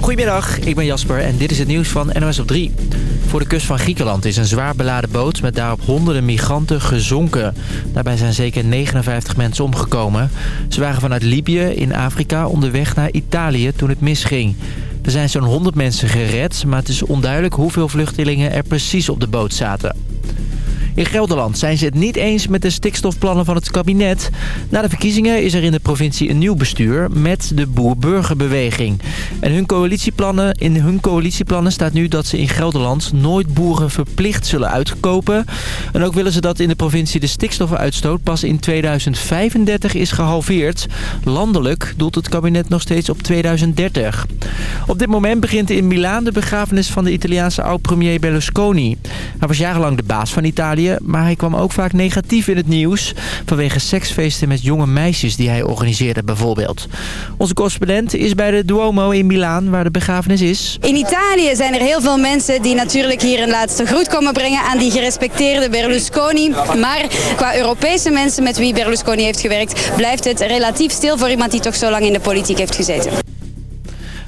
Goedemiddag, ik ben Jasper en dit is het nieuws van NOS op 3. Voor de kust van Griekenland is een zwaar beladen boot met daarop honderden migranten gezonken. Daarbij zijn zeker 59 mensen omgekomen. Ze waren vanuit Libië in Afrika onderweg naar Italië toen het misging. Er zijn zo'n 100 mensen gered, maar het is onduidelijk hoeveel vluchtelingen er precies op de boot zaten. In Gelderland zijn ze het niet eens met de stikstofplannen van het kabinet. Na de verkiezingen is er in de provincie een nieuw bestuur met de boer-burgerbeweging. En hun coalitieplannen, in hun coalitieplannen staat nu dat ze in Gelderland nooit boeren verplicht zullen uitkopen. En ook willen ze dat in de provincie de stikstofuitstoot pas in 2035 is gehalveerd. Landelijk doelt het kabinet nog steeds op 2030. Op dit moment begint in Milaan de begrafenis van de Italiaanse oud-premier Berlusconi. Hij was jarenlang de baas van Italië maar hij kwam ook vaak negatief in het nieuws... vanwege seksfeesten met jonge meisjes die hij organiseerde bijvoorbeeld. Onze correspondent is bij de Duomo in Milaan, waar de begrafenis is. In Italië zijn er heel veel mensen die natuurlijk hier een laatste groet komen brengen... aan die gerespecteerde Berlusconi. Maar qua Europese mensen met wie Berlusconi heeft gewerkt... blijft het relatief stil voor iemand die toch zo lang in de politiek heeft gezeten.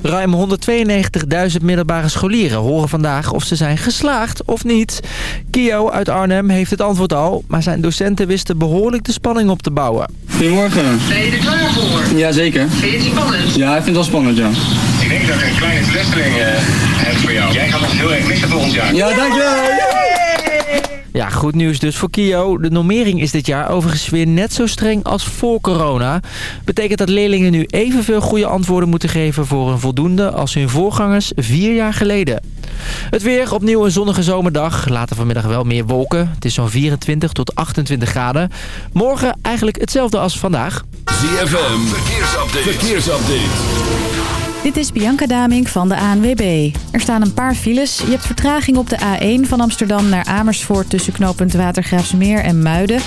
Ruim 192.000 middelbare scholieren horen vandaag of ze zijn geslaagd of niet. Kio uit Arnhem heeft het antwoord al, maar zijn docenten wisten behoorlijk de spanning op te bouwen. Goedemorgen. Ben je er klaar voor? Jazeker. Vind je het spannend? Ja, ik vind het wel spannend, ja. Ik denk dat ik een kleine teleurstelling uh, heb voor jou. Jij gaat ons heel erg missen volgend jaar. Ja, dankjewel. Ja, goed nieuws dus voor Kio. De normering is dit jaar overigens weer net zo streng als voor corona. Betekent dat leerlingen nu evenveel goede antwoorden moeten geven voor een voldoende als hun voorgangers vier jaar geleden. Het weer, opnieuw een zonnige zomerdag. Later vanmiddag wel meer wolken. Het is zo'n 24 tot 28 graden. Morgen eigenlijk hetzelfde als vandaag. ZFM, verkeersupdate. verkeersupdate. Dit is Bianca Daming van de ANWB. Er staan een paar files. Je hebt vertraging op de A1 van Amsterdam naar Amersfoort... tussen knooppunt Watergraafsmeer en Muiden.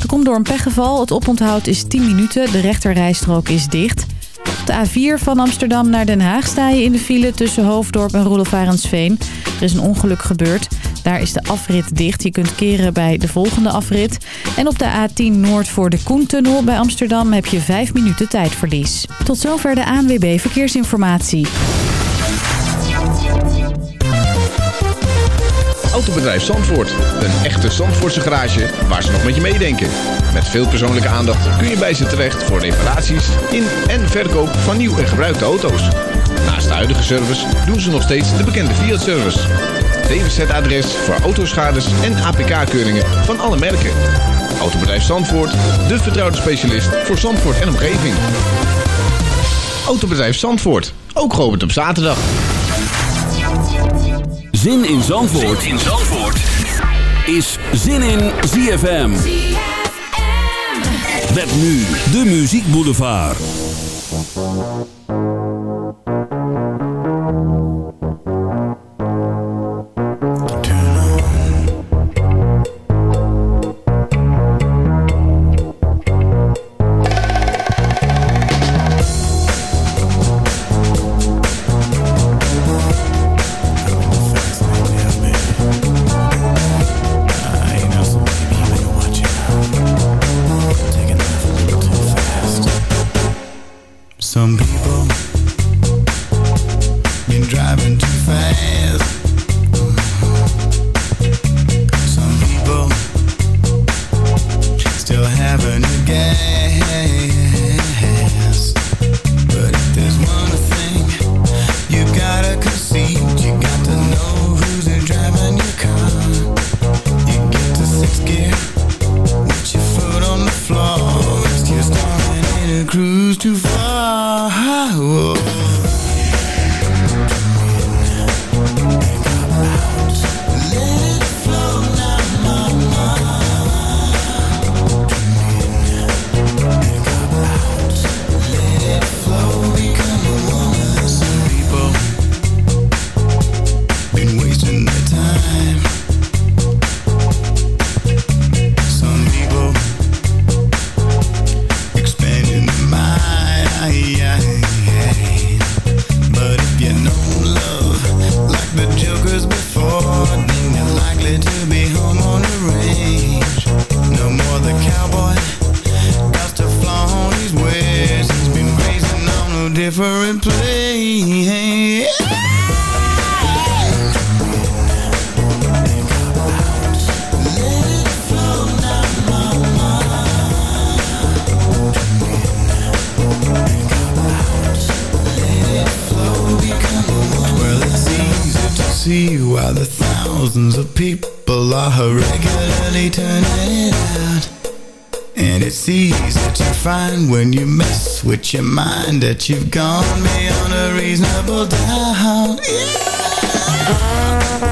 Er komt door een pechgeval. Het oponthoud is 10 minuten. De rechterrijstrook is dicht. Op de A4 van Amsterdam naar Den Haag sta je in de file tussen Hoofddorp en Roelof Er is een ongeluk gebeurd. Daar is de afrit dicht. Je kunt keren bij de volgende afrit. En op de A10 Noord voor de Koentunnel bij Amsterdam heb je 5 minuten tijdverlies. Tot zover de ANWB Verkeersinformatie. Autobedrijf Zandvoort. Een echte Zandvoortse garage waar ze nog met je meedenken. Met veel persoonlijke aandacht kun je bij ze terecht voor reparaties in en verkoop van nieuw en gebruikte auto's. Naast de huidige service doen ze nog steeds de bekende Fiat-service. DWZ-adres voor autoschades en APK-keuringen van alle merken. Autobedrijf Zandvoort, de vertrouwde specialist voor Zandvoort en omgeving. Autobedrijf Zandvoort, ook geopend op zaterdag. Zin in Zandvoort, zin in Zandvoort. is Zin in ZFM. Met nu de Muziek Boulevard. Would your mind that you've gone beyond a reasonable doubt. Yeah.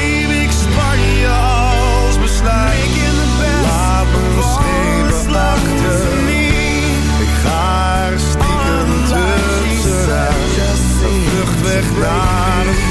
weg naar een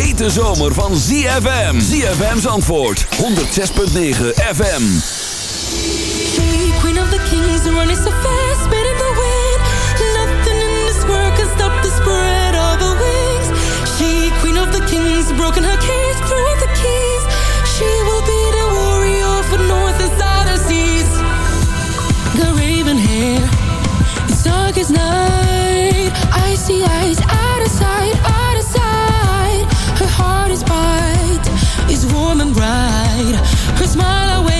hete zomer van ZFM. ZFM's antwoord 106.9 FM. She, queen of the kings, running so fast, spinning the wind. Nothing in this world can stop the spread of her wings. She, queen of the kings, broken her cage, threw out the keys. She will be the warrior for north and southern seas. Got raven hair, it's dark as night. Icy eyes, right. Her smile away.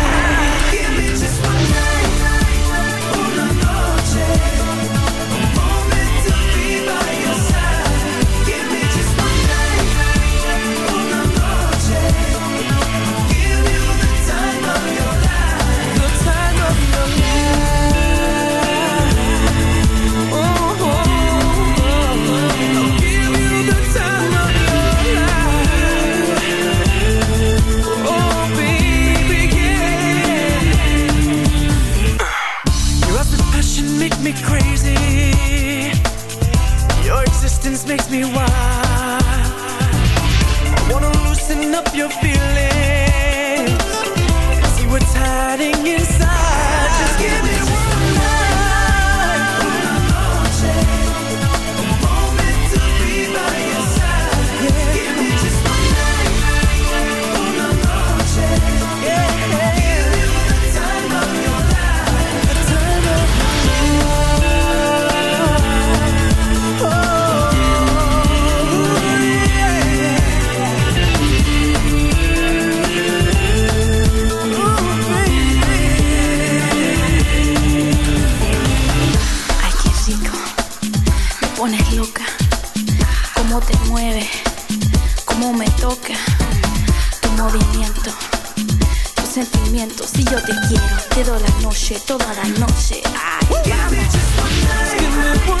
makes me wild. I wanna loosen up your feet. sentimientos si yo te quiero. Te doy la noche, toda la noche. Ay, vamos.